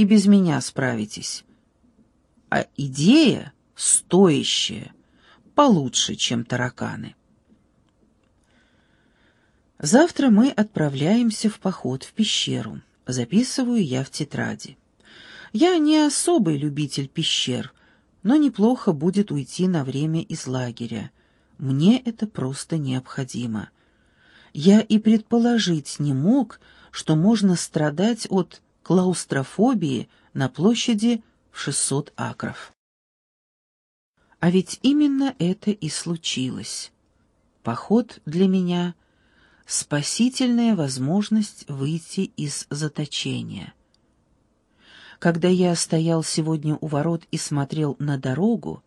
и без меня справитесь. А идея стоящая, получше, чем тараканы. Завтра мы отправляемся в поход в пещеру. Записываю я в тетради. Я не особый любитель пещер, но неплохо будет уйти на время из лагеря. Мне это просто необходимо. Я и предположить не мог, что можно страдать от клаустрофобии на площади в 600 акров. А ведь именно это и случилось. Поход для меня — спасительная возможность выйти из заточения. Когда я стоял сегодня у ворот и смотрел на дорогу,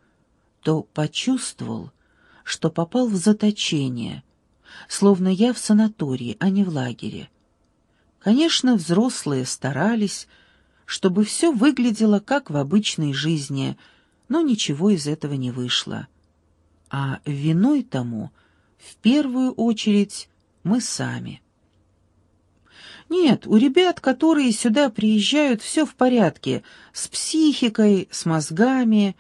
то почувствовал, что попал в заточение, словно я в санатории, а не в лагере. Конечно, взрослые старались, чтобы все выглядело как в обычной жизни, но ничего из этого не вышло. А виной тому, в первую очередь, мы сами. Нет, у ребят, которые сюда приезжают, все в порядке, с психикой, с мозгами,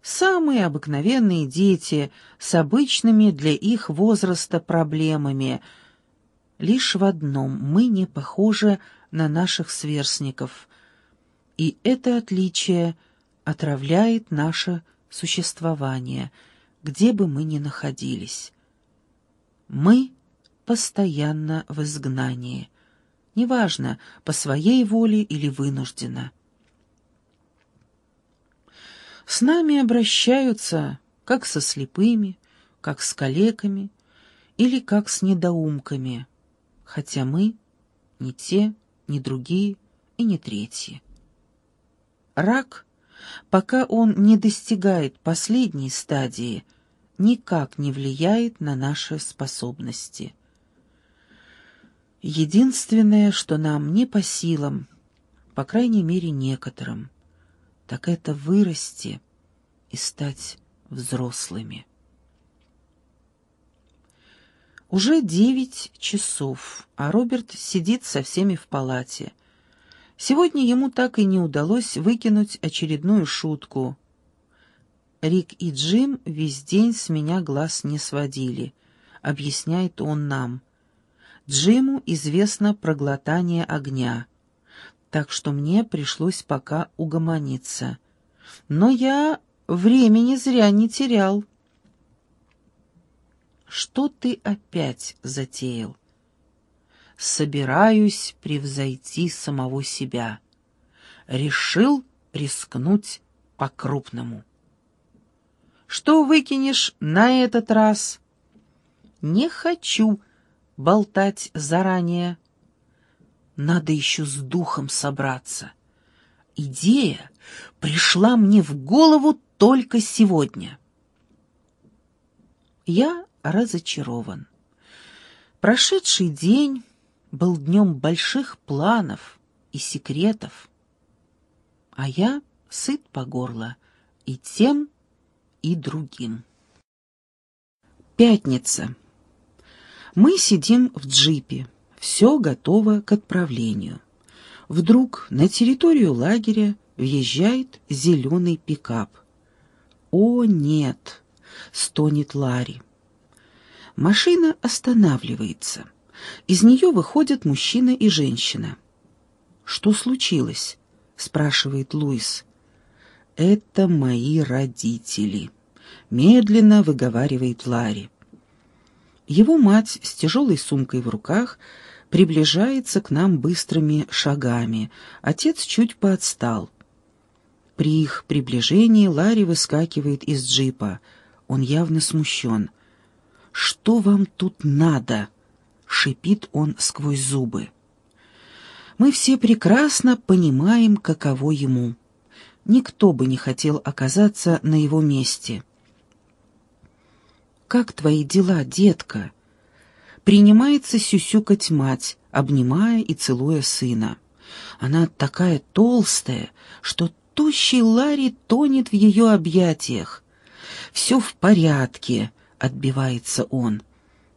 самые обыкновенные дети, с обычными для их возраста проблемами. Лишь в одном мы не похожи на наших сверстников, и это отличие отравляет наше существование, где бы мы ни находились. Мы постоянно в изгнании, неважно, по своей воле или вынужденно. С нами обращаются как со слепыми, как с калеками или как с недоумками, хотя мы не те, не другие и не третьи. Рак, пока он не достигает последней стадии, никак не влияет на наши способности. Единственное, что нам не по силам, по крайней мере некоторым, так это вырасти и стать взрослыми. Уже девять часов, а Роберт сидит со всеми в палате — Сегодня ему так и не удалось выкинуть очередную шутку. Рик и Джим весь день с меня глаз не сводили, объясняет он нам. Джиму известно про глотание огня, так что мне пришлось пока угомониться. Но я времени зря не терял. «Что ты опять затеял?» собираюсь превзойти самого себя. Решил рискнуть по-крупному. Что выкинешь на этот раз? Не хочу болтать заранее. Надо еще с духом собраться. Идея пришла мне в голову только сегодня. Я разочарован. Прошедший день был днем больших планов и секретов. А я сыт по горло и тем, и другим. Пятница. Мы сидим в джипе. Все готово к отправлению. Вдруг на территорию лагеря въезжает зеленый пикап. «О, нет!» — стонет Ларри. Машина останавливается. Из нее выходят мужчина и женщина. «Что случилось?» — спрашивает Луис. «Это мои родители», — медленно выговаривает Ларри. Его мать с тяжелой сумкой в руках приближается к нам быстрыми шагами. Отец чуть поотстал. При их приближении Ларри выскакивает из джипа. Он явно смущен. «Что вам тут надо?» — шипит он сквозь зубы. Мы все прекрасно понимаем, каково ему. Никто бы не хотел оказаться на его месте. «Как твои дела, детка?» Принимается сюсюкать мать, обнимая и целуя сына. Она такая толстая, что тощий Ларри тонет в ее объятиях. «Все в порядке», — отбивается он.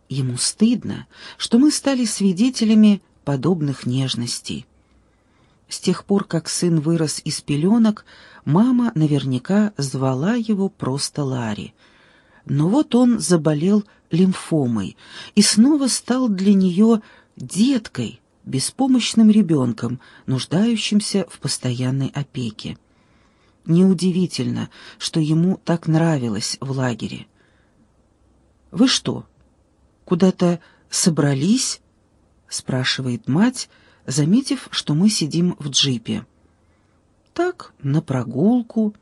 Ему стыдно, что мы стали свидетелями подобных нежностей. С тех пор, как сын вырос из пеленок, мама наверняка звала его просто Ларри. Но вот он заболел лимфомой и снова стал для нее деткой, беспомощным ребенком, нуждающимся в постоянной опеке. Неудивительно, что ему так нравилось в лагере. «Вы что, куда-то собрались?» — спрашивает мать, заметив, что мы сидим в джипе. «Так, на прогулку».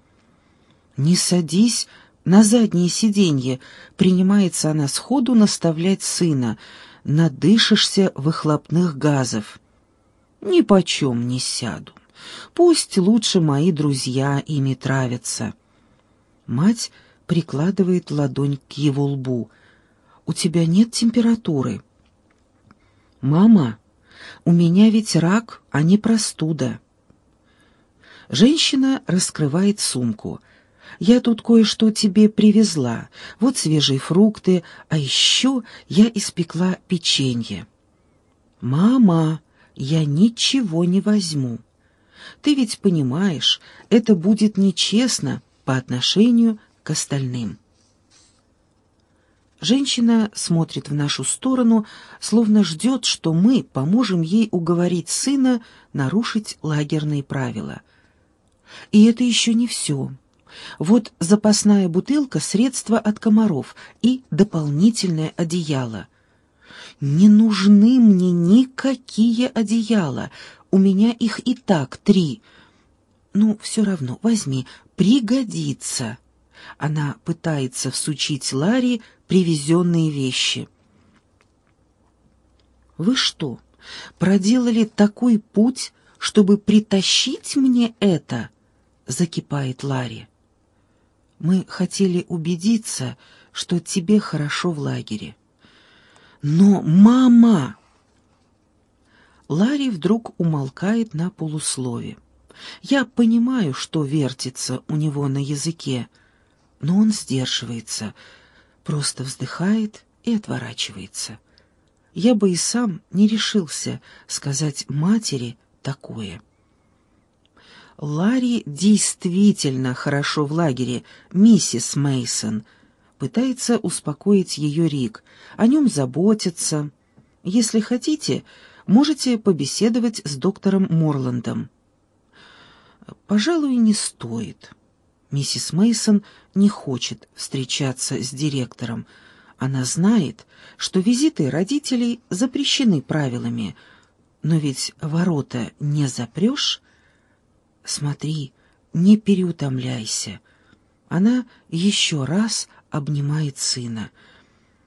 «Не садись на заднее сиденье», — принимается она сходу наставлять сына. «Надышишься выхлопных газов». «Ни почем не сяду. Пусть лучше мои друзья ими травятся». Мать прикладывает ладонь к его лбу. «У тебя нет температуры?» «Мама, у меня ведь рак, а не простуда». Женщина раскрывает сумку. «Я тут кое-что тебе привезла. Вот свежие фрукты, а еще я испекла печенье». «Мама, я ничего не возьму. Ты ведь понимаешь, это будет нечестно по отношению к остальным». Женщина смотрит в нашу сторону, словно ждет, что мы поможем ей уговорить сына нарушить лагерные правила. И это еще не все. Вот запасная бутылка средства от комаров и дополнительное одеяло. Не нужны мне никакие одеяла, у меня их и так три. Ну, все равно, возьми, пригодится. Она пытается всучить Ларри привезенные вещи. «Вы что, проделали такой путь, чтобы притащить мне это?» — закипает Ларри. «Мы хотели убедиться, что тебе хорошо в лагере». «Но, мама!» Ларри вдруг умолкает на полуслове. Я понимаю, что вертится у него на языке, но он сдерживается, просто вздыхает и отворачивается. Я бы и сам не решился сказать матери такое. Ларри действительно хорошо в лагере, миссис Мейсон. Пытается успокоить ее Рик. О нем заботятся. Если хотите, можете побеседовать с доктором Морландом. Пожалуй, не стоит. Миссис Мейсон не хочет встречаться с директором. Она знает, что визиты родителей запрещены правилами. Но ведь ворота не запрешь. Смотри, не переутомляйся. Она еще раз обнимает сына —